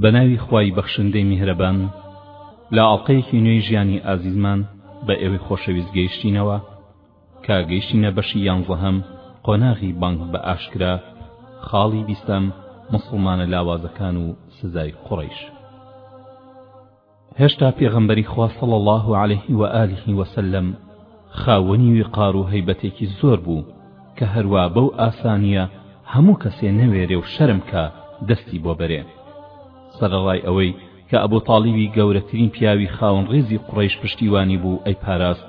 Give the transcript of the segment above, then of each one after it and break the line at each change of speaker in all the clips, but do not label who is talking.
بە ناوی خوای بەخشندەی میهرەبان لە ئاڵقەیەکی نوێی ژیانی ئازیزمان بە ئێوەی خۆشەویست گەیشتینەوە کە گەیشتینە بەشی یانزەهەم قۆناغی بانگ بە ئاشکرا خاڵی بیستەم مسڵمانە لاوازەکان و سزای قوڕەیش هێشتا پێغەمبەری خوا صلی اللە علیه و آله و سلم خاوەنی ویقار و هەیبەتێکی زۆر بوو کە هەروا بەو ئاسانییە هەموو کەسێ نەوێرێ و شەرم کا دەستی بۆ بەرێ سەرەڕای ئەوەی کە ئەبو تاڵیبی گەورەترین پیاوی خاوەن ڕیزی قوڕەیش پشتیوانی بوو ئەیپاراست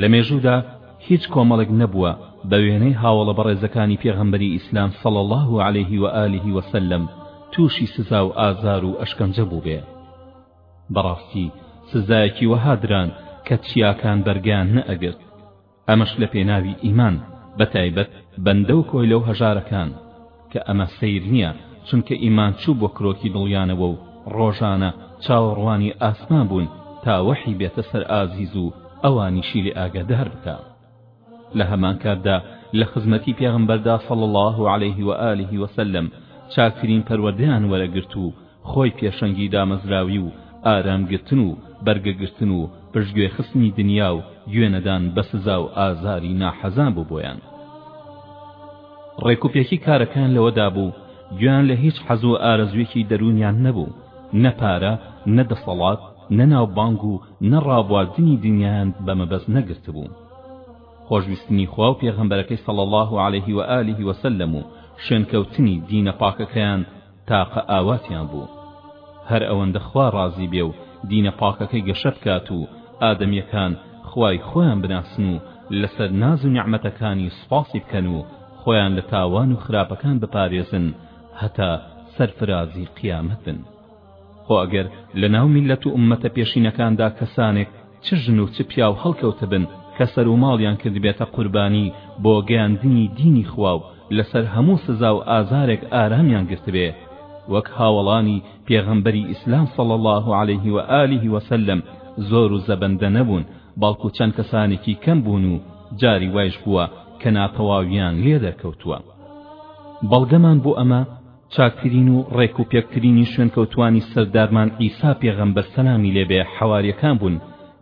لە مێژوودا هیچ کۆمەڵێک نەبووە بە وێنەی هاوەڵە بەڕێزەکانی پێغەمبەری ئیسلام صلی اللە علیه و آله و سلم تووشی سزا و ئازار و ئەشکەنجە بووبێ بەڕاستی سزایەکی وەها دران کە چیاکان بەرگەیان نەئەگرت ئەمەش لە پێناوی ئیمان بەتایبەت بەندە و کۆیلە و هەژارەکان کە ئەمە سەیر نیە چونکە ئیمان چوو بۆ کرۆکی دڵیانەوە و ڕۆژانە چاوەڕوانی ئاسمان بوون تا وەحی بێتە سەر ئازیز و ئەوانیشی لێ ئاگادار بکا لە هەمان کاتدا لە خزمەتی پێغەمبەردا صلی اللە علیه و آله وسلم چاکترین پەروەردەیان وەرەگرت و خۆی پێشەنگی دامەزراوی و ئارام گرتن و بەرگە گرتن و پشتگوێ خستنی دنیا و گوێ نەدان بە سزا و ئازاری ناحەزان بوو بۆیان. ڕێک و پێکی کارەکەیان لەوەدا بوو گوێیان لە هیچ حەز و ئارەزوویەکی دەروونیان نەبوو، نە پارە، نە دەسەڵات، نە ناوبانگ و نە ڕابواردنی دنیایان بە مەبەست نەگرتبوو. خۆشویستنی خوا و پێغەمبەرەکەی صلی اللە علیه و آله و سلم و شوێنکەوتنی دینە پاکەکەیان، تاقە ئاواتیان بوو هەر ئەوەندە خوا ڕازی بێ و دینە پاکەکەی گەشە بکات و ئادەمیەکان خوای خۆیان بناسن و لەسەر ناز و نیعمەتەکانی سوپاسی بکەن و خۆیان لە تاوان و خراپەکان بپارێزن هەتا سەرفرازی قیامەت بن خۆ ئەگەر لە ناو میللەت و ئوممەتە پێشینەکاندا کەسانێک چ ژن و چ پیاو هەڵکەوتبن کە سەر و ماڵیان کردبێتە قوربانی بۆ گەیاندنی دینی خوا و لەسەر هەموو سزا و ئازارێک ئارامیان گرتبێ وەک هاوەڵانی پێغەمبەری ئیسلام صلی اللە علیه و آله و سلم زۆر و زەبەندە نەبوون بەڵکو چەند کەسانێکی کەم بوون و جاری وایش بووە کە ناتەواویان لێ دەرکەوتووە بەڵگەمان بۆ ئەمە چاکترین و ڕێک و پێکترینی شوێنکەوتووانی سەردارمان عیسا پێغەمبەر سەلامی لێ بێ حەواریەکان بوون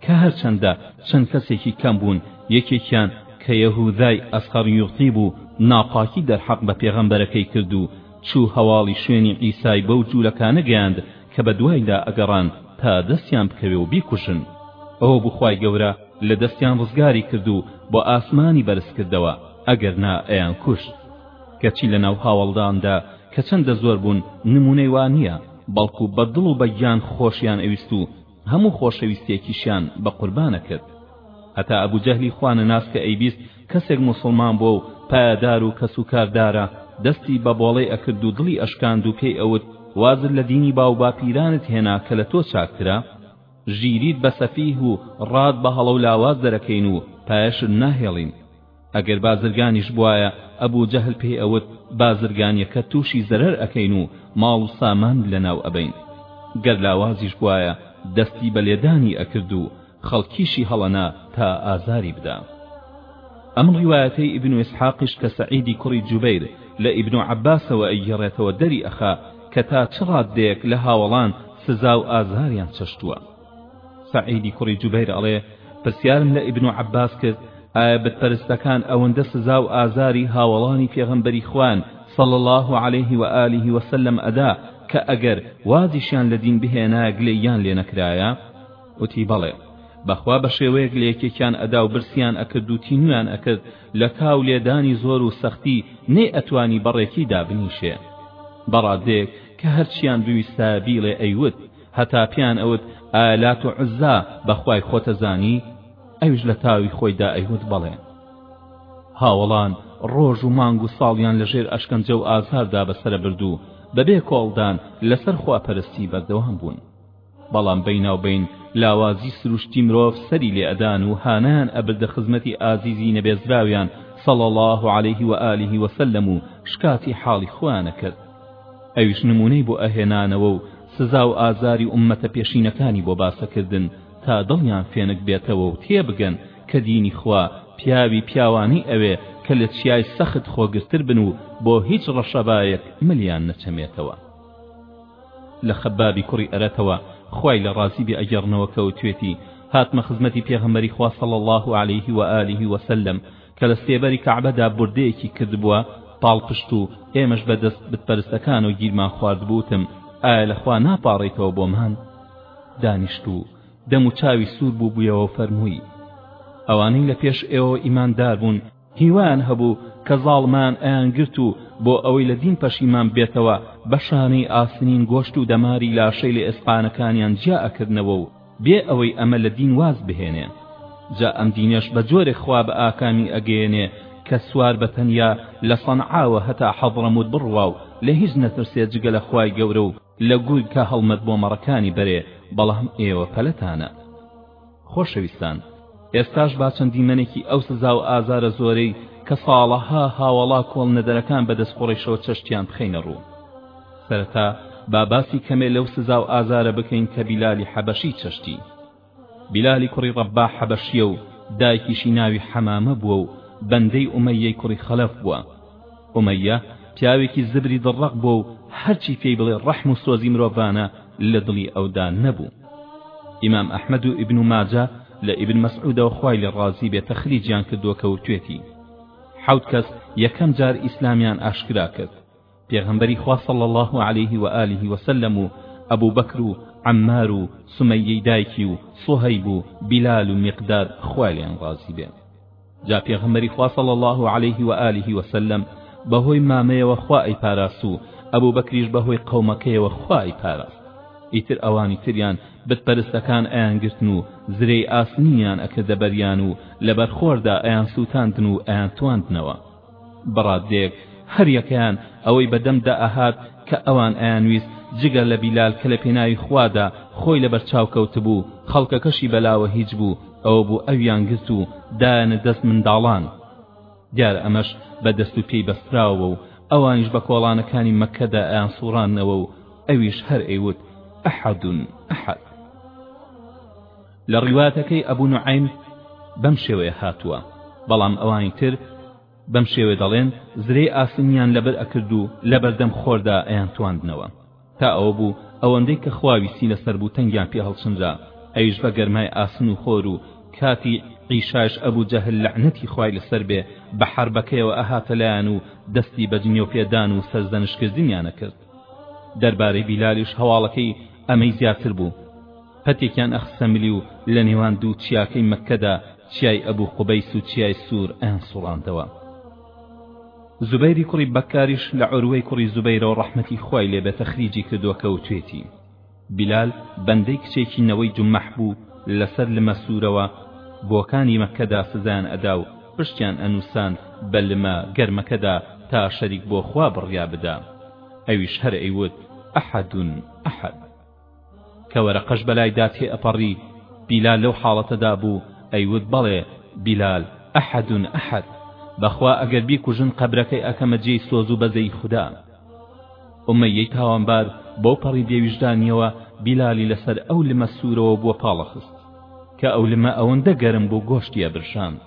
کە هەرچەندە چەند کەسێکی کەم بوون یەکێکیان کە یەهودای ئەسخەڕیوطی بوو ناپاکی دەرحەق بە پێغەمبەرەکەی کرد و چوو هەواڵی شوێنی عیسای بەو جوولەکانە گەیاند کە بە دوایدا ئەگەڕان تا دەستیان بکەوێ و بیکوژن ئەوە بوو خوای گەورە لە دەستیان ڕزگاری کرد و بۆ ئاسمانی بەرز کردەوە ئەگەر نا ئەیان کوشت گەرچی لە ناو هاوەڵداندا کە چەندە زۆر بوون نموونەی وا نییە، بەڵکو بە دڵ و بە گیان خۆشیان ئەویست و هەموو خۆشەویستیەکیشیان بە قوربان ئەکرد. هەتا ئەبو جەهلی خوا نەناس کە ئەیبیست کەسێک موسڵمان بووە و پایەدار و کەس و کاردارە، دەستی بە بۆڵەی ئەکرد و دڵی ئەشکاند و پێی ئەوت وازت لە دینی باو باپیرانت هێنا کە لە تۆ چاکترە؟ ژیریت بە سەفیه و ڕات بە هەڵە و لاواز دەرەکەین و پایەشت ناهێڵین. ئەگەر بازرگانیش بوایە ئەبو جەهل پێی ئەوت بازرگانیەکە توشی زەرەر ئەکەین و ماڵ و سامانت لەناو ئەبەین گەر لاوازیش بوایە دەستی بە لێدانی ئەکرد و خەڵکیشی هەڵەنا تا ئازاری بدا ئەم ڕیوایەتەی ئیبن ئیسحاقیش کە سەعیدی کوڕی جوبەیر لە ئیبن عەباسەوە ئەیگێڕێتەوە دەری ئەخا کە تا چ ڕاددەیەک لە هاوەڵان سزا و ئازاریان چەشتووە سەعیدی کوڕی جوبەیر ئەڵێ، پرسیارم لە ئیبن عەباس کرد، ئایا بت پەرستەکان ئەوەندە سزا و ئازاری هاوەڵانی پێغەمبەری خوایان صلی اللە علیه و آله و سلم ئەدا کە ئەگەر وازیشیان لە دین بهێنایە گلەییان لێ نەکرایە؟ وتی، بەڵێ. بەخوا بە شێوەیەک لە یەکێکیان ئەدا و برسیان ئەکرد و تینوویان ئەکرد لە تا و لێدانی زۆر و سەختی نەیئەتوانی بەڕێکی دابنیشێ. بە ڕادەیەک کە هەرچیان بویستایە بیڵێ ئەیوت. هەتا پێیان ئەوت ئایا لات و عوززا بە خوای خۆتەزانی؟ ئەویش لە تاوی خۆیدا ئەیوت بەڵێ. هاوەڵان ڕۆژ و مانگ و ساڵیان لە ژێر ئەشکەنجە و ئازاردا بە سەرە برد و بە بێ کۆڵدان لە سەر خواپەرستی بەردەوام بوون. بەڵام بەیناوبەین لاوازی سروشتی مرۆڤ سەری لێ ئەدان و هانایان ئەبردە خزمەتی ئازیزی نەبێزراویان صلی اللە علیه و آله و سلم و شکاتی حاڵی خۆیان ئەکرد. ئەویش نمونەی بۆ ئەهێنانەوە و سزا و ئازاری ئوممەتە پێشینەکانی بۆ باسە کردن تا دڵیان فێنک بێتەوە و تێبگەن کە دینی خوا پیاوی پیاوانی ئەوێ کە لە چیای سەخت خۆگرتر بن و بۆ هیچ ڕەشەبایەک ملیان نەچەمێتەوە لە خەبابی کوڕی ئەرەتەوە خوای لە ڕازی بێ ئەگێڕنەوە کە وتوێتی هاتمە خزمەتی پێغەمبەری خوا صلی الله علیه و آله وسلم کە لە سێبەری کەعبەدا بوردەیەکی کردبووە پاڵپشت و ئێمەش بە دەست بتپەرستەکانەوە گیرمان خواردبوو وتم، ئایا لە خوا ناپاڕێیتەوە بۆمان؟ دانیشت و دەم و چاوی سوور بووبوویەوە و فەرمووی، ئەوانەی لە پێش ئێوە ئیماندار بوون، هیوایان هەبوو کە زاڵمان ئەیانگرت و بۆ ئەوەی لە دین پەشیمان بێتەوە بە شانەی ئاسنین گۆشت و دەماری لاشەی لە ئێسقانەکانیان جیا ئەکردنەوە و بێ ئەوەی ئەمە لە دین واز بهێنێ جا ئەم دینەش بە جۆرێک خوا بە ئاکامی ئەگەیەنێ کە سوار بە تەنیا لە صەنعاوە هەتا حەضرەموت بڕوا و لە هیچ نەترسێ جگە لە خوای گەورە و لە گورگ کە هەڵمەت بۆ مەڕەکانی بەرێ بەڵام ئێوە پەلەتانە خۆشەویستان ئێستاش با چەند دیمەنێکی ئەو سزا و ئازارە زۆرەی کە ساڵەها هاوەڵا کۆڵنەدەرەکان بەدەست قوڕەیشەوە چەشتیان بخەینە ڕوو سەرەتا با باسی کەمێ لەو سزا و ئازارە بکەین کە بیلالی حەبەشی چەشتی بیلالی کوڕی ڕەبا حەبەشیە و دایکیشی ناوی حەمامە بووە و بەندەی ئومەیەی کوڕی خەلەف بووە ئومەییە پیاوێکی زبری دڵڕەق بووە و هەرچی پێی بڵێ ڕەحم و سۆزی مرۆڤانە لە دڵی ئەودا نەبوو ئیمام ئەحمەد و ئیبن و ماجە لە ئیبن مەسعودەوە خوای لێ ڕازی بێ تەخریجیان کردووە کە وتوێتی حەوت کەس یەکەم جار ئیسلامیان ئاشکرا کرد پێغەمبەری خوا صلی الله علیه و آله و سلم و ئەبو بەکر و عەمار و سومەیەی دایکی و سوهەیب و بیلال و میقداد خوای لێیان ڕازی بێ جا پێغەمبەری خوا صلی اللە علیه و آله و سلم بەهۆی مامەیەوە خوا ئەیپاراست و ئەبو بەکریش بەهۆی قەومەکەیەوە خوا ئەیپاراست ئیتر ئەوانی تریان بت پەرستەکان ئەیان گرتن و زرێی ئاسنینیان ئەکردە بەریان و لەبەر خۆردا ئەیان سووتاندن و ئەیان تواندنەوە بە ڕاددەیەک هەر یەکەیان ئەوەی بە دەم دا ئەهات کە ئەوان ئەیانویست جگە لە بیلال کە لە پێناوی خوا دا خۆی لە بەر چاو کەوتبوو خەڵکەکەشی بە لاوە هیچ بوو ئەوە بوو ئەویان گرت و دایانە دەست منداڵان دیارە ئەمەش بە دەست و پێی بەستراوە و ئەوانیش بە کۆڵانەکانی مەککە دا ئەیان سووڕاندنەوە و ئەویش هەر ئەیوت ئەحەدون ئەحەد لە ڕیوایەتەکەی ئەبو نوعەیم بەم شێوەیە هاتووە، بەڵام ئەوانی تر بەم شێوەیە دەڵێن، زرێی ئاسنیان لەبەر ئەکرد و لەبەردەم خۆردا ئەیانتواندنەوە، تا ئەوە بوو ئەوەندەی کە خوا ویستی لەسەر بوو تەنگیان پێ هەڵچنرا، ئەویش بە گەرمای ئاسن و خۆر و کاتی عیشاش ئەبو جەهل لەعنەتی خوای لەسەر بێ بە حەربەکەیەوە ئەهاتە لایان و دەستی بە جنێو پێدان و سەرزەنشتکردنیان ئەکرد. دەربارەی بیلالیش هەواڵەکەی ئەمەی زیاتر بوو، پەتێکیان ئەخستە ملی و لە نێوان دوو چیاکەی مەککەدا چیای ئەبو قوبەیس و چیای سوور ەیان سووڕاندەوە. زوبەیری کوڕی بەککاریش لە عوروەی کوڕی زوبەیرەوە ڕەحمەتی خوای لێ بێ تەخریجی کردووە کە وتوێتی، بیلال بەندەی کچێکی نەوەی جوممەح بوو لە سەر لمە سوورەوە بۆکانی مەککەدا سزایان ئەدا و پشتیان ئەنووسان بە لمە گەرمەکەدا تا شەریک بۆ خوا بڕیا بدا ئەویش هەر ئەیوت، احد احد. کە وەرەقەش بەلایدا تێ ئەپەڕی بیلال لەو حاڵەتەدا بوو ئەیوت بەڵێ بیلال احد احد بەخوا ئەگەر بیکوژن قەبرەکەی ئەکەمە جێی سۆز و بەزەیی خودا ئومەیەی تاوانبار بەو پەڕی بێویژدانیەوە بیلالی لەسەر ئەو لمە سوورەوە بووە پاڵەخست کە ئەو لمە ئەوەندە گەرم بوو گۆشتی ئەبرژاند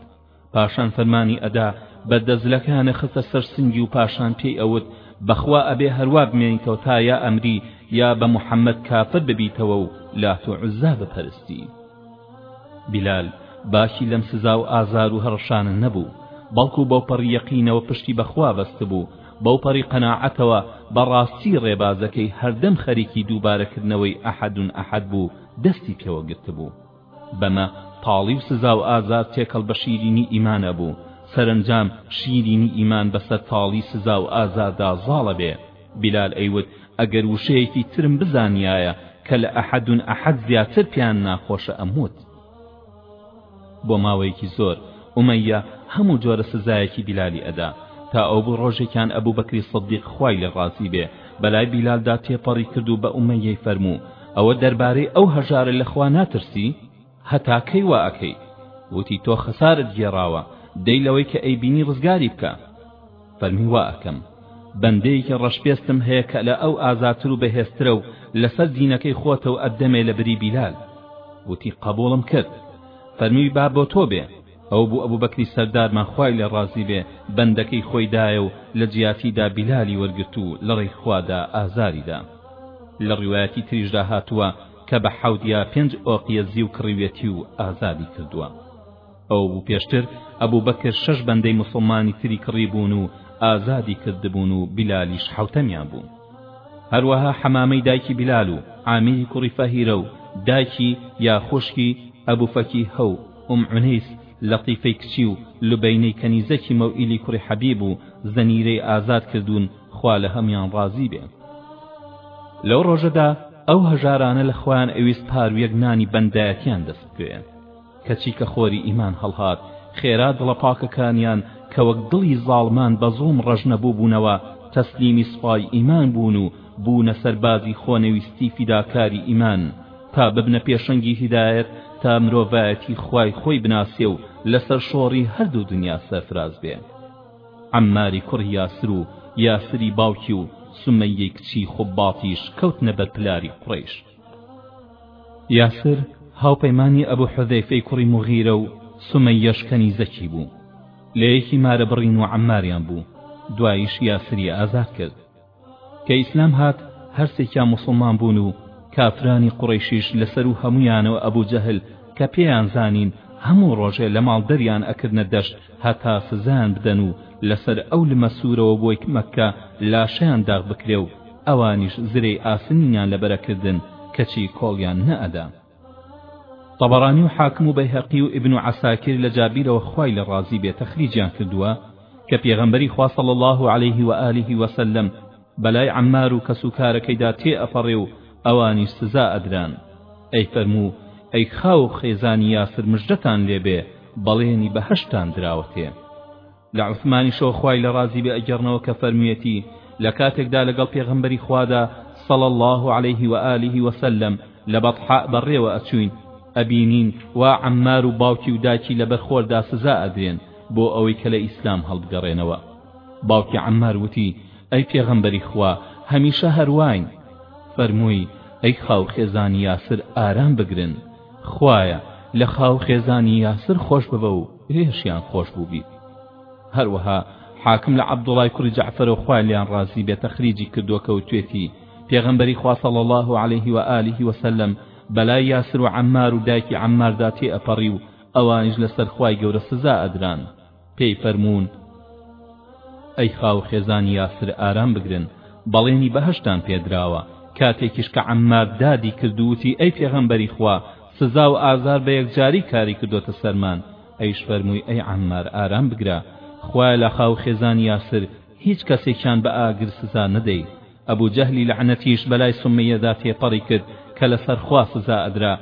پاشان فەرمانی ئەدا بە دەزلەکانێ خستە سەر سنگی و پاشان پێی ئەوت بەخوا ئەبێ هەروا بمێنیتەوە تا یا ئەمری یا بە محەمەد کافر ببیتەوە و لات و عوزا بپەرستی بلال باکی لەم سزا و ئازار و هەڕەشانە نەبوو بەڵکو بەوپەڕی یەقینەوە پشتی بەخوا بەستبوو بەوپەڕی قەناعەتەوە بەڕاستی ڕێبازەکەی هەردەم خەریکی دووبارەکردنەوەی ئەحەدون ئەحەد بوو دەستی پێوە گرتبوو بەمە تاڵی و سزا و ئازار تێکەڵ بە شیرینی ئیمان ئەبوو، سەرەنجام شیرینی ئیمان بەسەر تاڵی سزا و ئازاردا زاڵ ئەبێ. بیلال ئەیوت، ئەگەر وشەیەکی ترم بزانیایە کە لە ئەحەد ئەحەد زیاتر پێیان ناخۆشە ئەموت. بۆ ماوەیەکی زۆر ئومەیە هەموو جۆرە سزایەکی بیلالی ئەدا، تا ئەوبوو ڕۆژێکیان ئەبوبەکری سدیق خوای لێ ڕازی بێ بەلای بیلالدا تێپەڕی کرد و بە ئومەیەی فەرموو، ئەوە دەربارەی ئەو هەژارە لە خوا ناترسی؟ هەتا کەی وا ئەکەی؟ وتی تۆ خەسارت گێڕاوە دەی لەوەی کە ئەیبینی ڕزگاری بکە فەرمی وا ئەکەم بەندەیەکی ڕەشپێستم هەیە کە لە ئەو ئازاتر و بەهێزترە و لەسەر دینەکەی خۆتە و ئەتدەمێ لە بری بیلال وتی قەبوڵم کرد فەرمی با بۆ تۆ بێ ئەو بو ئەبوبەکری سەردارمان خوای لێ ڕازی بێ بەندەکەی خۆی دایە و لە جیاتیدا بیلالی وەرگرت و لە ڕێی خوادا ئازاری دا لە ڕیوایەتی تریشدا هاتووە کە بە حەوت یا پێنج ئۆقیە زیو کڕیویەتی و ئازادی کردووە ئەو بو پێشتر ئەبوبەکر شەش بەندەی موسڵمانی تری کڕیبوون و ئازادی کردبوون و بیلالیش حەوتەمیان بوو هەروەها حەمامەی دایکی بیلال و عامیری کوڕی فەهیرە و دایکی یا خوشکی ئەبوفەکیهە و ئوم عونەیس، لەتیفەی کچی و لوبەینەی کەنیزەکی مەوئیلی کوڕی حەبیب و زەنیرەی ئازاد کردوون، خوا لە هەموویان ڕازی بێ. لەو ڕۆژەدا ئەو هەژارانە لە خوایان ئەویست پارویەک نانی بەندایەتییان دەست بکەوێ. کەچی کە خۆری ئیمان هەڵهات، خێرا دڵە پاکەکانیان کە وەک دڵی زاڵمان بە زوڵم ڕەژنە بووبوونەوە، تەسلیمی سوپای ئیمان بوون و بوونە سەربازی خۆنەویستی فیداکاری ئیمان. تا ببنە پێشەنگی هیدایەت تا مرۆڤایەتی خوای خۆی بناسێ و لەسەر شۆڕی هەردوو دنیا سەرفراز بێ عەمماری کوڕی یاسر و یاسری باوکی و سومەیەی کچی خوباطیش کەوتنە بەر پلاری قوڕەیش یاسر هاوپەیمانی ئەبو حوذەیفەی کوڕی موغیرە و سومەیەش کەنیزەکی بوو لە یەکی مارە بڕین و عەمماریان بوو دواییش یاسری ئازاد کرد کە ئیسلام هات هەر سێکیان موسڵمان بوون و کافرانی قوڕەیشیش لە سەروو هەموویانەوە ئەبوو جەهل کە پێیان زانین هەموو ڕۆژێ لە ماڵ دەریان ئەکردنە دەشت هەتا سزایان بدەن و لەسەر ئەو لمە سوورەوە بۆی مەککە لاشەیان داغ بکرێ و ئەوانیش زرێی ئاسنینیان لەبەر ئەکردن کەچی کۆڵیان نەئەدا طەبەڕانی و حاکم و بەیهەقی و ئیبن عەساکیر لە جابیرەوە خوای لێ ڕازی بێ تەخریجیان کردووە کە پێغەمبەری خوا صلی اللە علیه و آله و سلم بەلای عەممار و کەس و کارەکەیدا تێ ئەپەڕێ و ئەوانیش سزا ئەدران ئەی فەرموو ئەی خاو و خێزانی یاسر مژدەتان لێ بێ بەڵێنی بەهەشتتان دراوەتێ لە عوسمانیشەوە خوای لێ ڕازی بێ ئەگێڕنەوە کە فەرموویەتی لە کاتێکدا لەگەڵ پێغەمبەری خوادا صلی اللە علیه و آله و سلم لە بەطحاء بەڕێوە ئەچووین ئەبینین وا عەممار و باوکی و دایکی لەبەر خۆردا سزا ئەدرێن بۆ ئەوەی کە لە ئیسلام هەڵبگەڕێنەوە باوکی عەممار وتی ئەی پێغەمبەری خوا هەمیشە هەرواین فەرمووی ئەی خاو خێزانی یاسر ئارام بگرن خوایە لە خاو خێزانی یاسر خۆش ببە و لێشیان خۆش بوو بیت هەروەها حاکم لە عەبدوڵای کوڕی جەعفەرەوە خوا لیان ڕازی بێ تەخریجی کردووە کە وتوێتی پێغەمبەری خوا صلی الله علیه و آله وسلم بەلای یاسر و عەمار و دایکی عەماردا تێئەپەڕی و ئەوانیش لەسەر خوای گەورە سزا ئەدران پێی فەرموون، ئەی خاو خێزانی یاسر ئارام بگرن، بەڵێنی بەهەشتتان پێدراوە، کاتێکیش کە عەممار دادی کرد و وتی، ئەی پێغەمبەری خوا، سزا و ئازار بە یەکجاری کاری کردۆتە سەرمان، ئەویش فەرمووی، ئەی عەممار ئارام بگرە، خوایە لە خاو خێزانی یاسر هیچ کەسێکیان بە ئاگر سزا نەدەی، ئەبو جەهلی لەعنەتیش بەلای سومەیەدا تێپەڕی کرد کە لەسەر خوا سزا ئەدرا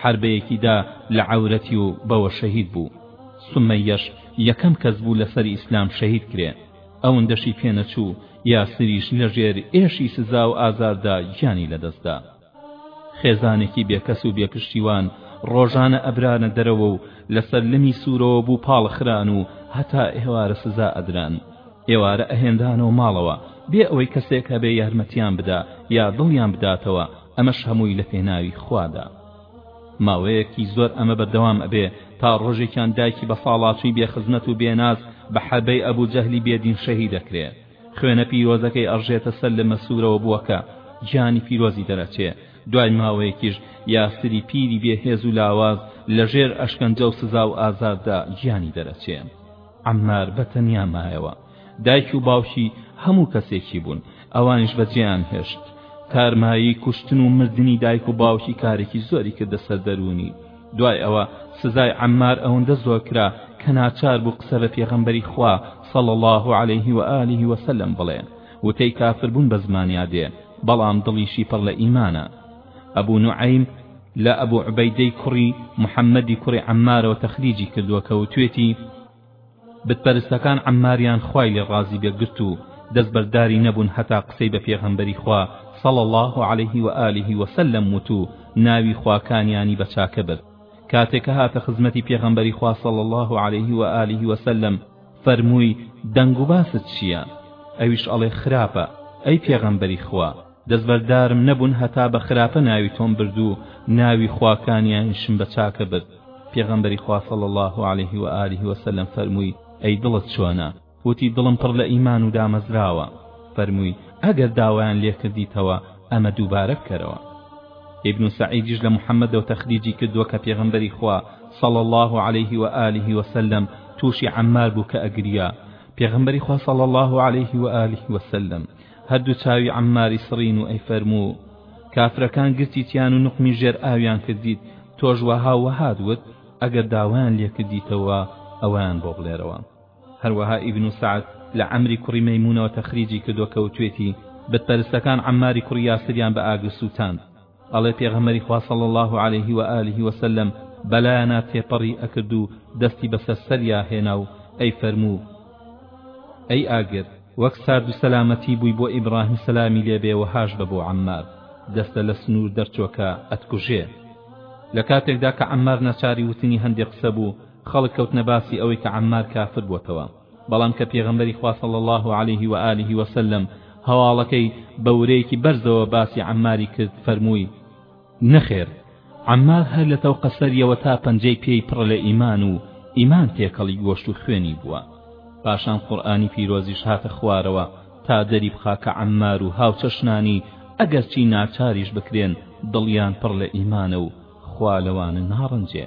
حەربەیەکی دا لە عەورەتی و بەوە شەهید بوو سومەیەش یەکەم کەس بوو لەسەر ئیسلام شەهید کرێ ئەوندەشی پێنەچوو یاسریش لەژێر ئێشی سزا و ئازاردا گیانی لەدەستدا خێزانێکی بێکەس و بێ پشتیوان ڕۆژانە ئەبرانە دەرەوە و لەسەر لمی سوورەوە بوو پاڵخران و هەتا ئێوارە سزا ئەدران ئێوارە ئەهێنرانەوە ماڵەوە بێ ئەوەی کەسێک هەبێ یارمەتیان بدا یا دڵیان بداتەوە ئەمەش هەمووی لەپێناوی خوادا ماوەیەکی زۆر ئەمە بەردەوام ئەبێ تا ڕۆژێکیان دایکی بەساڵاچووی بێ خزمەت و بێناز بە حەبەی ئەبوو جەهلی بێدین شەهید ئەکرێ خوێنە پیرۆزەکەی ئەڕژێتە سەر لمە سوورەوە بووەکە گیانی پیرۆزی دەرەچێ دوای ماوەیەکیش یاسری پیری بێ هێز و لاواز لە ژێر ئەشکەنجە و سزا و ئازاردا گیانی دەرەچێ عەمار بە تەنیا مایەوە دایک و باوکی هەموو کەسێکی بوون ئەوانیش بە جێیان هێشت تارمایی کوشتن و مردنی دایک و باوکی کارێکی زۆری کردە سەر دەروونی دوای ئەوە سزای عەمار ئەوەندە زۆر کرا کە ناچار بوو قسە بە پێغەمبەری خوا صلی اللە علیه و آله و سلم بڵێ وتەی کافر بوون بە زمانیا دێ بەڵام دڵیشی پڕ لە ئیمانە ئەبو نوعەیم لە ئەبو عوبەیدەی کوڕی محەممەدی کوڕی عەممارەوە تەخریجی کردووە کە وتوێتی بت پەرستەکان عەمماریان خوای لێ ڕازی بێ گرت و دەست بەرداری نەبوون هەتا قسەی بە پێغەمبەری خوا صلی اللە علیه و آله و سلم وت و ناوی خواکانیانی بە چاکە برد کاتێ کە هاتە خزمەتی پێغەمبەری خوا صلی اللە علیه و آله و سلم فەرمووی دەنگ و باست چییە ئەویش ئەڵێ خراپە ئەی پێغەمبەری خوا دەستبەردارم نەبوون هەتا بە خراپە ناوی تۆم برد و ناوی خواکانیانیشم بە چاکە برد پێغەمبەری خوا صلی اللە علیه و آله و سلم فەرمووی ئەی دڵت چۆنە وتی دڵم پڕ لە ئیمان و دامەزراوە فەرمووی ئەگەر داوایان لێکردیتەوە ئەمە دووبارە بکەرەوە ابن سعیدیش لە محەممەدەوە تەخریجی کردووە کە پێغەمبەری خوا صلی اللە علیه و آله و سلم تووشی عەمار بوو کە ئەگریا پێغەمبەری خوا صلی اللە علیه و آله و سلم هەردوو چاوی عەمماری سڕین و ئەیفەرموو کافرەکان گرتیتیان و نوقمی ژێر ئاویان کردیت تۆش وەها و وەهات وت ئەگەر داوایان لێکردیتەوە ئەوەیان بۆ بڵێرەوە هەروەها ئیبن و سعد لە عەمری کوڕی مەیمونەوە تەخریجی کردو کەوتوێتی بتپەرستەکان عەمماری کوڕی یاسریان بە ئاگر سووتاند ئەڵێ پێغەمبەری خوا صلی اللە علیه و آله و سلم بەلایانا تێپەڕی ئەکرد و دەستی بەسەر سەریا هێنا و ئەی فەرموو ئەی ئاگر وەک سارد و سەلامەتی بووی بۆ ئیبڕاهیم سەلامی لێ بێ وەهاش بە بۆ عەممار دەستە لە سنوور دەرچۆکە ئەتکوژێ لە کاتێکدا کە عەممار ناچاری وتنی هەندێ قسە بوو خەڵک کەوتنە باسی ئەوەی کە عەممار کافر بۆتەوە بەڵام کە پێغەمبەری خوا صلی اللە علیه و آله و سلم هەواڵەکەی بە ورەیەکی بەرزەوە باسی عەمماری کرد فەرمووی، نەخێر، عەممار هەر لە تەوقە سەریەوە تا پەنجەی پێی پڕە لە ئیمان و ئیمان تێکەڵی گۆشت و خوێنی بووە. پاشان قورئانی پیرۆزیش هاتە خوارەوە تا دەریبخا کە عەممار و هاوچەشنانی ئەگەرچی ناچاریش بکرێن دڵیان پڕ لە ئیمانە و خوا لەوانە ناڕەنجێ.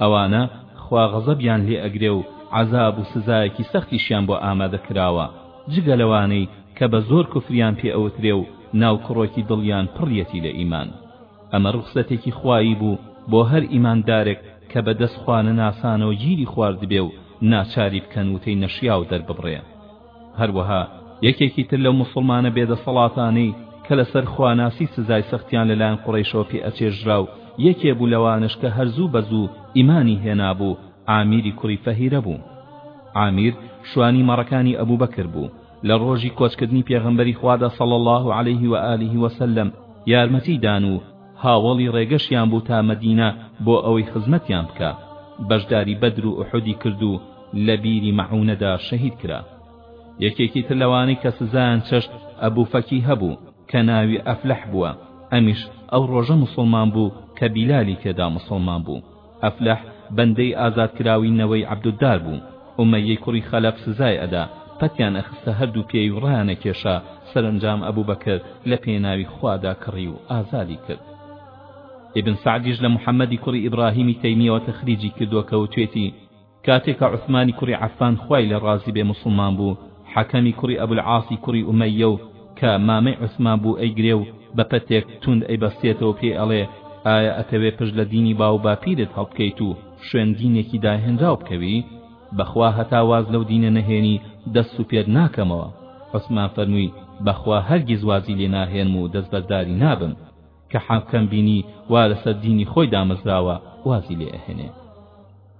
ئەوانە خوا غەزەبیان لێ ئەگرێ و عەزاب و سزایەکی سەختیشیان بۆ ئامادە کراوە جگە لەوانەی کە بە زۆر کوفریان پێ ئەوترێ و ناو کڕۆکی دڵیان پڕیەتی لە ئیمان ئەمە ڕوخسەتێکی خوایی بوو بۆ هەر ئیماندارێک کە بە دەست خوا نەناسانەوە گیری خواردبێ و ناچاری بکەن وتەی نەشیاو دەرببڕێ هەروەها یەکێکی تر لەو موسڵمانە بێ دەسەڵاتانەی کە لەسەر خواناسی سزای سەختیان لەلایەن قوڕەیشەوە پێ ئەچێژرا و یەکێ بوو لەوانەش کە هەر زوو بە زوو ئیمانی هێنابوو عامیری کوڕی فەهیرە بوو عامیر شوانی مەڕەکانی ئەبوبەکر بوو لە ڕۆژی کۆچکردنی پێغەمبەری خوادا صلی اللە علیه و آله و سلم یارمەتی دان و هاوەڵی ڕێگەشیان بوو تا مەدینە بۆ ئەوەی خزمەتیان بکا بەشداری بەدر و ئوحودی کرد و لە بیری مەعونەدا شەهید کرا یەکێکی تر لەوانەی کە سزایان چەشت ئەبو فەکیهە بوو کە ناوی ئەفلەح بووە ئەمیش ئەو ڕۆژە موسڵمان بوو کە بیلالی تێدا موسڵمان بوو ئەفلەح بەندەی ئازادکراوی نەوەی عەبدودار بوو ئومەیەی کوڕی خەلەف سزای ئەدا پەتیان ئەخستە هەردوو پێی و ڕایانەکێشا سەرەنجام ئەبوبەکر لە پێناوی خوادا کڕی و ئازادی کرد ئیبن سەعدیش لە محمدی کوڕی ئیبڕاهیمی تەیمیەوە تەخریجی کردوە کە وتوێتی کاتێ کە عوسمانی کوڕی عەفان خوای لێ ڕازی بێ موسڵمان بوو حەکەمی کوڕی ئەبولعاسی کوڕی ئومەیە و کە مامەی عوسمان بوو ئەیگرێ و بە پەتێک توند ئەیبەستێتەوە پێی ئەڵێ ئایا ئەتەوێ پشت لە دینی باو باپیرت هەڵبکەیت و شوێن دینێکی داهێنراو بکەوی بەخوا هەتا واز لەو دینە نەهێنی دەست و پێت ناکەمەوە عوسمان فەرمووی بەخوا هەرگیز وازی لێ ناهێنم و دەستبەرداری نابم کە حاک کەم بینی وا لەسەر دینی خۆی دامەزراوە وازی لێ ئەهێنێ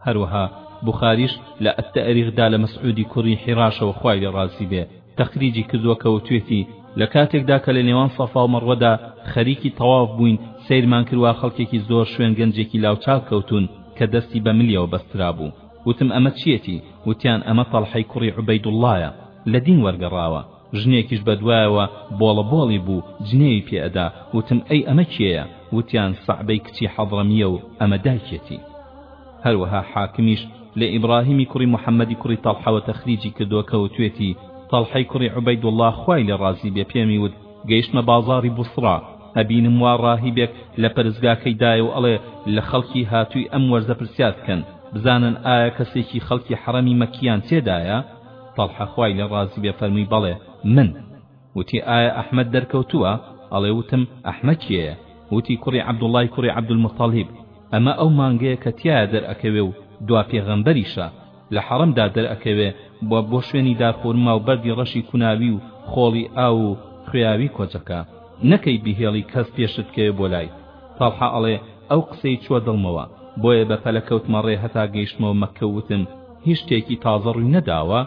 هەروەها بوخاریش لە التاریخ دا لە مسعودی کوڕی حیڕاشەوە خوای لێ ڕازی بێ تەخریجی کردووە کە وتوێتی لە کاتێکدا کە لە نێوان سەفا و مەڕوەدا خەریکی تەواف بووین سەیرمان کرد وا خەڵکێکی زۆر شوێن گەنجێکی لاوچاک کەوتوون کە دەستی بە ملیەوە بەسترابوو وتم ئەمە چیەتی وتیان ئەمە تەڵحەی کوڕی عوبەیدوڵڵایە لە دین وەرگەڕاوە ژنێکیش بە دوایەوە بۆڵە بۆڵی بوو جنێوی پێ ئەدا وتم ئەی ئەمە کێیە وتیان سەعبەی کچی حەضڕەمیە و ئەمە دایکیەتی هەروەها حاکمیش لە ئیبڕاهیمی کوڕی محمدی کوڕی تەڵحەوە تەخریجی کردووە کە وتوێتی تەڵحەی کوڕی عوبەیدوڵڵا خوای لێ ڕازی بێ پێمی وت گەیشتمە بازاڕی بوسڕا ئەبینم وا ڕاهیبێک لە پەرستگاکەی دایە و ئەڵێ لە خەڵکی هاتووی ئەم وەرزە پرسیار بکەن بزانن ئایا کەسێکی خەڵکی حەڕەمی مەکیان تێدایە تەڵحە خوای لێ ڕازی بێ فەرمووی بەڵێ من وتی ئایا ئەحمەد دەرکەوتووە ئەڵێ وتم ئەحمە کێیە وتی کوڕی عەبدوڵای کوڕی عەبدولموتەڵیب ئەمە ئەو مانگەیە کە تیایە دەرئەکەوێ و دوا پێغەمبەریشە لە حەڕەمدا دەرئەکەوێ و بۆ شوێنی دارخورما و بەردی ڕەشی کوناوی و خۆڵی ئاو و خوێاوی کۆچەکە نەکەی بهێڵی کەس پێشت بکەوێ بۆ لای تەڵحە ئەڵێ ئەو قسەی چووە دڵمەوە بۆیە بە پەلە کەوتمە ڕێ هەتا گەیشتمەوە مەککە و وتم هیچ شتێکی تازە ڕووی نەداوە؟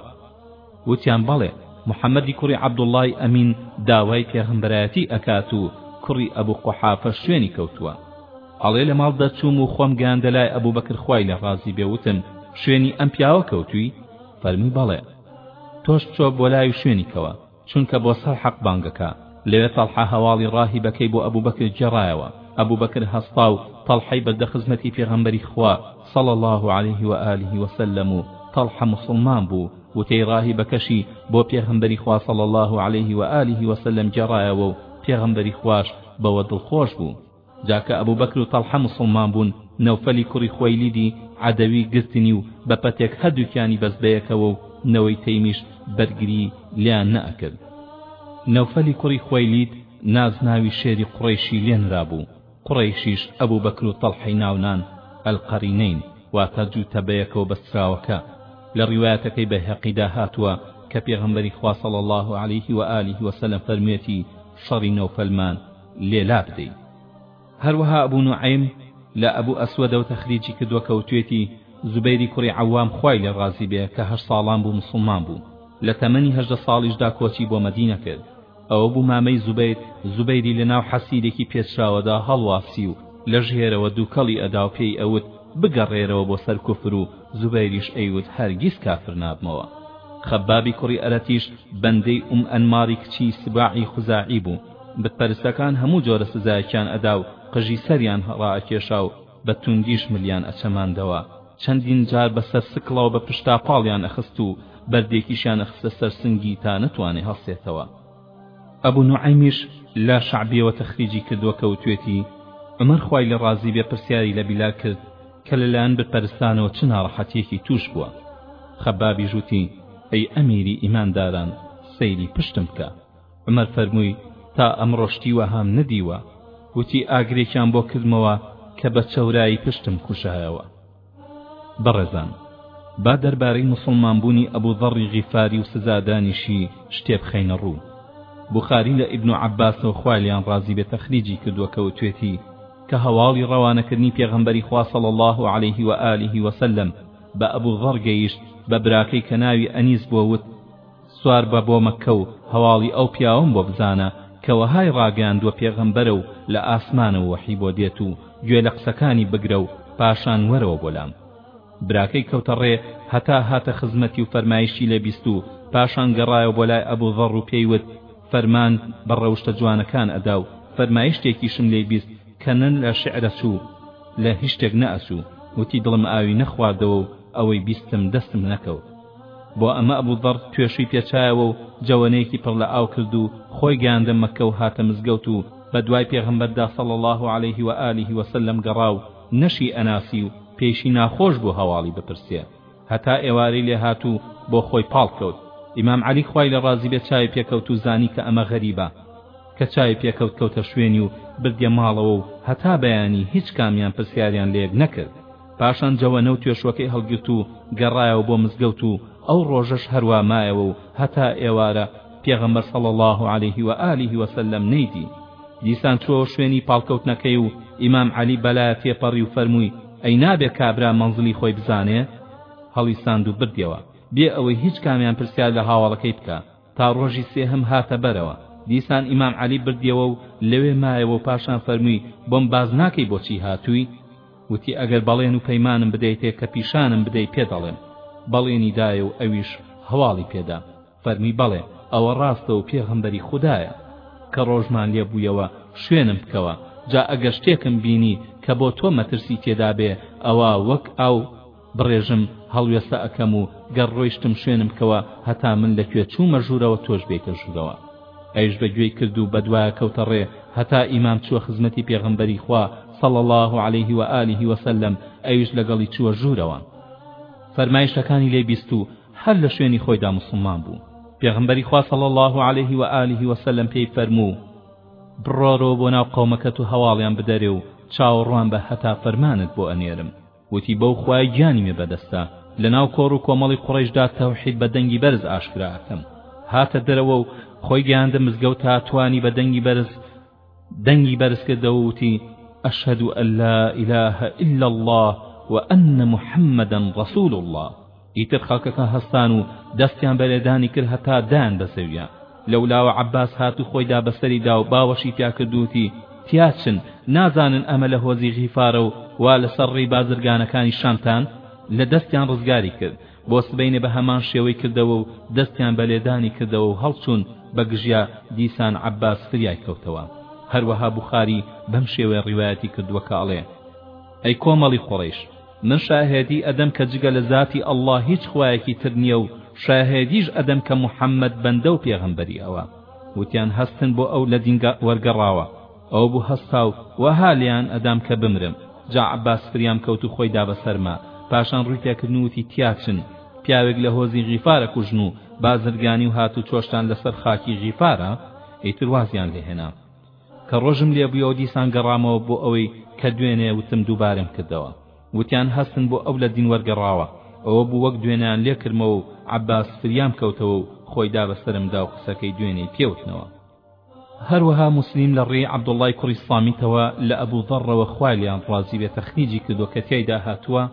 وتیان بەڵێ محمدی کوڕی عبداللەی ئەمین داوای پێغەمبەرایەتی ئەکات و کوڕی ئەبو قوحافەش شوێنی کەوتووە ئەڵێ لە ماڵ دەرچووم و خۆم گەیاندە لای ئەبو بەکر خوای لێ ڕازی بێ وتم شوێنی ئەم پیاوە کەوتووی؟ فەرمووی بەڵێ تۆش بچۆ بۆ لای و شوێنی کەوە چونکە بۆ سەر حەق بانگەکە. لەوێ تەڵحە هەواڵی ڕاهیبەکەی بۆ ئەبوبەکر گێڕایەوە، ئەبوبەکر هەستا و تەڵحەی بردە خزمەتی پێغەمبەری خوا صلی اللە علیه و آله و سلم و تەڵحە موسڵمان بوو، وتەی ڕاهیبەکەشی بۆ پێغەمبەری خوا صلی اللە علیه و آله و سلم گێڕایەوە و پێغەمبەری خواش بەوە دڵخۆش بوو. جا کە ئەبوبەکر و تەڵحە موسڵمان بوون، نەوفەلی کوڕی خوەیلیدی عەدەوی گرتنی و بە پەتێک هەردووکیانی بەست بەیەکەوە و نەوەی تەیمیش بەرگریی لێیان نەئەکرد. نەوفەلی کوڕی خوەیلید نازناوی شێری قوڕەیشی لێ نرابوو، قوڕەیشیش ئەبوبەکر و تەڵحەی ناونان، القرینین، واتە جووتە بەیەکەوە بەستراوەکە. لە ڕیوایەتەکەی بەیهەقیدا هاتووە کە پێغەمبەری خوا صلی اللە علیه و آله و سلم فەرموویەتی، شەڕی نەوفەلمان، لێ لابدەی هەروەها ئەبو نوعەیم لە ئەبو ئەسوەدەوە تەخریجی کردوە کەوتوێتی زوبەیری کوڕی عەوام خوای لێ ڕازی بێ کە هەشت ساڵان بوو موسڵمان بوو لە تەمەنی هەژدە ساڵیشدا کۆچی بۆ مەدینە کرد ئەوە بوو مامەی زوبەیر زوبەیری لە ناو حەسیرێکی پێچراوەدا هەڵواسی و لە ژێرەوە دووکەڵی ئەداو پێی ئەوت بگەڕێرەوە بۆ سەر کوفر و زوبەیریش ئەیوت هەرگیز کافر نابمەوە خەبابی کوڕی ئەرەتیش بەندەی ئوم ئەنماری کچی سباعی خوزاعی بوو بت پەرستەکان هەموو جۆرە سزایەکیان ئەدا و قژی سەریان ڕائەکێشا و بە توندیش ملیان ئەچەماندەوە چەندین جار بە سەر سکڵە و بە پشتا پاڵیان ئەخست و بەردێکیشیان ئەخستە سەر سنگی تا نەتوانێ هەڵسێتەوە ئەبو نوعەیمیش لە شەعبیەوە تەخریجی کردووە کە وتوێتی عومەر خوای لێ ڕازی بێ پرسیاری لە بیلال کرد کە لە لایەن بت پەرستانەوە چ ناڕەحەتیەکی توش بووە خەبابیش وتی ئەی ئەمیری ئیمانداران سەیری پشتم بکە عومەر فەرمووی تا ئەمڕۆ شتی وەهام نەدیوە وتی ئاگرێکیان بۆ کردمەوە کە بە چەورایی پشتم کوژایەوە بەڕێزان با دەربارەی موسڵمان بوونی ئەبو ذەڕی غیفاری و سزادانیشی شتێ بخەینە ڕوو بوخاری لە ئیبن عەباسەوە خوای لیان ڕازی بێ تەخریجی کردووە کە وتوێتی کە هەواڵی ڕەوانەکردنی پێغەمبەری خوا صلی الله علیه و آله وسلم بە ئەبو ذەڕ گەیشت بە براکەی کە ناوی ئەنیس بووە وت سوار بە بۆ مەککە و هەواڵی ئەو پیاوەم بۆ بزانە کە وەهای ڕاگەیاندووە پێغەمبەرە و لە ئاسمانەوە وەحی بۆ دێت و گوێ لە قسەکانی بگرە و پاشان وەرەوە بۆ لام براکەی کەوتە ڕێ هەتا هاتە خزمەتی و فەرمایشی لێ بیست و پاشان گەڕایەوە بۆ لای ئەبوو ذەڕ و پێی وت فەرمان بە ڕەوشتە جوانەکان ئەدا و فەرمایشتێکیشم لێی بیست کە نە لە شعرە چوو لە هیشتێک نەئەچوو وتی دڵم ئاوی نەخواردەوە و ئەوەی بیستم دەستم نەکەوت بۆ ئەمە ئەبو زەڕ توێشووی پێ چایەوە و جەوەنەیەکی پڕ لە ئاو کرد و خۆی گەیاندە مەککە و هاتە مزگەوت و بە دوای پێغەمبەردا صلی اللە علیه و آله و سلم گەڕا و نەشی ئەناسی و پێیشی ناخۆش بوو هەواڵی بپرسێ هەتا ئێوارەی لێ هات و بۆ خۆی پاڵ کەوت ئیمام عەلی خوای لە ڕازی بێ چاوی پێکەوت و زانی کە ئەمە غەریبە کە چاوی پێکەوت کەوتە شوێنی و بردیە ماڵەوە و هەتا بەیانی هیچ کامیان پرسیاریان لە یەک نەکرد پاشان جەوەنە و توێشوەکەی هەڵگرت و گەڕایەوە بۆ مزگەوت و ئەو ڕۆژەش هەروا مایەوە و هەتا ئێوارە پێغەمبەر صلی اللە علیه و آله و سلم نەیدی دیسان چووەوە شوێنی پاڵکەوتنەکەی و ئیمام عەلی بەلایە تێپەڕی و فەرمووی ئەی نابێ کابرا مەنزلی خۆی بزانێ هەڵی ساند و بردیەوە بێ ئەوەی هیچ کامیان پرسیار لە هاوەڵەکەی بکا تا ڕۆژی سێهەم هاتە بەرەوە دیسان ئیمام عەلی بردیەوە و لەوێ مایەوە و پاشان فەرمووی بۆم باس ناکەی بۆچی هاتووی وتی ئەگەر بەڵێن و پەیمانم بدەیتێ کە پیشانم بدەی پێ دەڵێم بەڵێنی دایە و ئەویش هەواڵی پێدا فەرمی بەڵێ ئەوە ڕاستە و پێغەمبەری خودایە کە ڕۆژمان لێ بوویەوە شوێنم بکەوە جا ئەگە شتێکم بینی کە بۆ تۆ مەترسی تێدابێ ئەوە وەک ئاو بڕێژم هەڵوێستە ئەکەم و گەر ڕۆیشتم شوێنم کەوە هەتا من لە کوێ چوومە ژوورەوە تۆش بێیتە ژوورەوە ئەیش بە گوێی کرد و بەدوایە کەوتە ڕێ هەتا ئیمام چووە خزمەتی پێغەمبەری خوا صلی الله عليه و آله وسلم ئەویش لەگەڵی چووە ژوورەوە فەرمایشتەکانی لێ بیست و هەر لە شوێنی خۆیدا مسلمان بوو پێغمبەری خوا صلی الله عليه و آله وسلم پێی فەرموو بڕۆرەوە بۆ ناو قەومەکەت و هەواڵیان بدەرێ و چاوەڕوان بە هەتا فەرمانت بۆ ئەنێرم وتی، بەو خوایەی گیانی مێ بەدەستە، لە ناو کۆڕ و کۆمەڵی قوڕەیشدا تەوحید بە دەنگی بەرز ئاشکرا ئەکەم. هاتە دەرەوە و خۆی گەیاندە مزگەوت تا توانی بە دەنگی بەرز دەنگی بەرز کردەوە و وتی، اشهد ان لا اله الا اللە و ان محمدا رسول اللە. ئیتر خەڵکەکە هەستان و دەستیان بە لێدانی کرد هەتا دایان بە زەویە لەولاوە عەباس هات و خۆیدا بەسەری دا و باوەشی پیا کرد و وتی تیا چن نازانن ئەمە لە هۆزی غیفارە و وا لەسەر ڕێی بازرگانەکانی شامتان لە دەستیان ڕزگاری کرد بۆ سبەینێ بە هەمان شێوەی کردەوە و دەستیان بە لێدانی کردەوە و هەڵچوون بە گژیا دیسان عەباس فریای کەوتەوە هەروەها بوخاری بەم شێوەیە ڕیوایەتی کردووە کە ئەڵێ ئەی کۆمەڵی قوڕەیش من شاهێدی ئەدەم کە جگە لە زاتی اللە هیچ خوایەکی تر نیە و شاهێدیش ئەدەم کە محمد بەندە و پێغەمبەری ئەوە وتیان هەستن بۆ ئەو لە دینگە وەرگەڕاوە ئەو بوو هەستا و وەها لێیان ئەدام کە بمرم جا عباس فریام کەوت و خۆی دا بەسەرما پاشان ڕوی تێکردن و وتی تیاچن پیاوێک لە هۆزی غیفارە کوژن و بازرگانی و هات و چۆشتان لەسەر خاکی غیفارە ئیتر وازیان لێهێنا کە ڕۆژم لێ بویەوە دیسان گەڕامەوە بۆ ئەوەی کە دوێنێ وتم دووبارەم کردەوە وتیان هەستن بۆ ئەو لە دین وەرگەڕاوە ئەوە بوو وەک دوێنێیان لێ کردمەوە و عەباس فریام کەوتەوە و خۆی دا بە سەرمدا و قسەکەی دوێنێی پێ وتنەوە هەروەها موسلیم لە ڕێی عەبدوڵڵای کوڕی سامیتەوە لە ئەبو ذەڕەوە خوای لێیان ڕازی بێ تەخریجی کردووە کە تیایدا هاتووە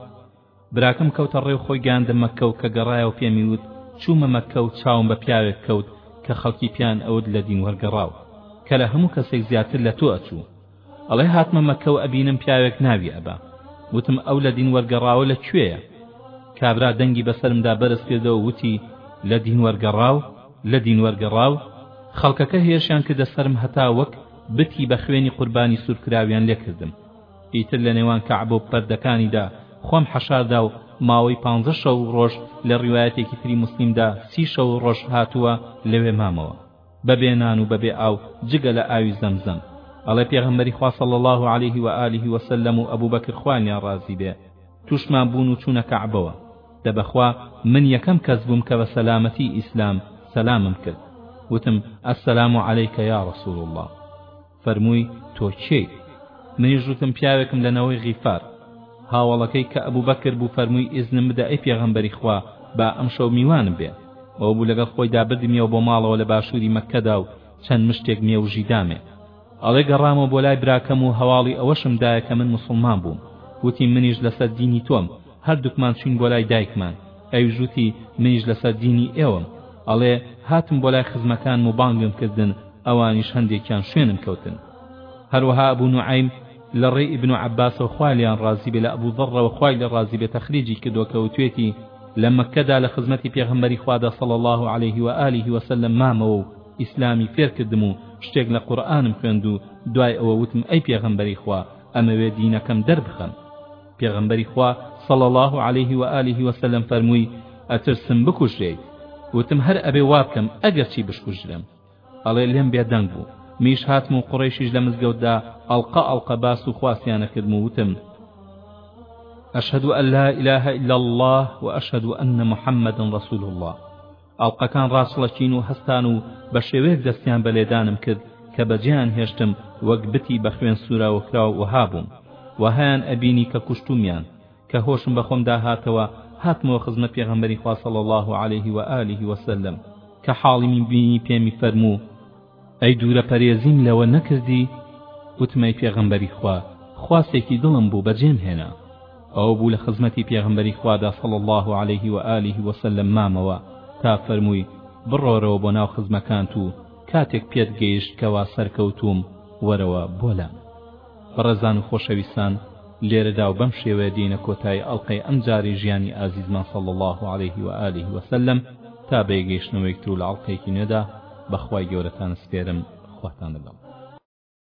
براکەم کەوتە ڕێ و خۆی گەیاندە مەککە و کە گەڕایەوە پێمی وت چوومە مەککە و چاوم بە پیاوێک کەوت کە خەڵکی پێیان ئەوت لە دین وەرگەڕاو کە لە هەموو کەسێک زیاتر لە تۆ ئەچوو ئەڵێ هاتمە مەککە و ئەبینم پیاوێک ناوی ئەبا وتم ئەو لە دین وەرگەڕاوە لە کوێیە کابرا دەنگی بەسەرمدا بەرز کردەوە وتی لە دین وەرگەڕاو لە دین وەرگەڕاو خەڵکەکە هێرشیان کردە سەرم هەتا وەک بتی بە خوێنی قوربانی سوورکراویان لێکردم ئیتر لە نێوان کەعب و پردەکانیدا خۆم حەشاردا و ماوەی پانزە شەو و ڕۆژ لە ڕیوایەتێکی تری موسلیمدا سی شەو و ڕۆژ هاتووە لەوێ مامەوە بە بێ نان و بە بێ ئاو جگە لە ئاوی زەمزەم ئەڵێ پێغەمبەری خوا صلی الله علیه و آله و سلم و ئەبوبەکر خوایان لێیان ڕازی بێ توشمان بوون و چوونە کەعبەوە دە بەخوا من یەکەم کەس بووم کە بە سەلامەتی ئیسلام سەلامم کرد وتم السلام علیک یا رسول الله فەرمووی، تۆ کێی؟ منیش وتم، پیاوێکم لە نەوەی غیفار. هاوەڵەکەی کە ئەبوبەکر بوو فەرمووی، ئیزنم بدە ئەی پێغەمبەری خوا با ئەمشەو میوانم بێ. ئەوە بوو لەگەڵ خۆیدا بردمیەوە بۆ ماڵەوە لە باشووری مەککەدا و چەند مشتێک مێوژی دامێ. ئەڵێ، گەڕامەوە بۆ لای براکەم و هەواڵی ئەوەشم دایە کە من موسڵمان بووم. وتیم، منیش لەسەر دینی تۆم. هەردووکمان چووین بۆ لای دایکمان ئەویش وتی منیش لەسەر دینی ئێوەم ئەڵێ هاتم بۆ لای خزمەکانم و بانگم کردن ئەوانیش هەندێکیان شوێنم کەوتن هەروەها ئەبوو نوعیم لە ڕێی ئیبن و عەباسەوە خوای لێیان ڕازی بێ لە ئەبوو ذەڕەوە خوای لێ ڕازی بێ تەخریجی کردووە کە وتوێتی لە مەککەدا لە خزمەتی پێغەمبەری خوادا صلی الله علیه و آله وسلم مامەوە و ئیسلامی فێر کردم و شتێک لە قورئانم خوێند و دوای ئەوە وتم ئەی پێغەمبەری خوا ئەمەوێ دینەکەم دەربخەم پێغەمبەری خوا صلی اللە علیه و آله و سلم فەرمووی ئەترسم بکوژرێیت وتم هەر ئەبێ وابکەم ئەگەرچی بشکوژرێم ئەڵێ لێم بێدەنگ بوو میش هاتم و قڕیشیش لە مزگەوتدا ئەڵقە ئەڵقە باس و خواسیانە کردم و وتم أشهد أن لا إله إلا الله وأشهد أن محمدا رسول الله ئەڵقەکان ڕاچڵەکین و هەستان و بە شێوەیەک دەستیان بە لێدانم کرد کە بەجێیان هێشتم وەک بتی بە خوێن سوراوەکراو وەها بووم وەهایان ئەبینی کە کوشتومیان کە هۆشم بە خۆمدا هاتەوە هاتمەوە خزمەت پێغەمبەری خوا صلی الله علیه و آله و سلم کە حاڵیمی بینی پێمی فەرموو ئەی دوورە پەرێزیم لەوە نەکردی وتم ئەی پێغەمبەری خوا خواسێکی دڵم بوو بەجێم هێنا ئەوە بوو لە خزمەتی پێغەمبەری خوادا صلی اللە علیه و آله و سلم مامەوە تا فەرمووی بڕۆرەوە بۆ ناو خزمەکانت و کاتێک پێت گەیشت کەوا سەرکەوتووم وەرەوە بۆلام بەڕێزان و خۆشەویستان لێرەدا و بەم شێوەیە دێینە کۆتایی ئەڵقەی ئەم جارەی ژیانی ئازیزمان صلی الله علیه و آله وسلم تا بەیەگەیشتنەوەیەکتر و لە ئەڵقەیەکی نوێدا بەخوای گەورەتان سپێرم خواتان لەگەڵ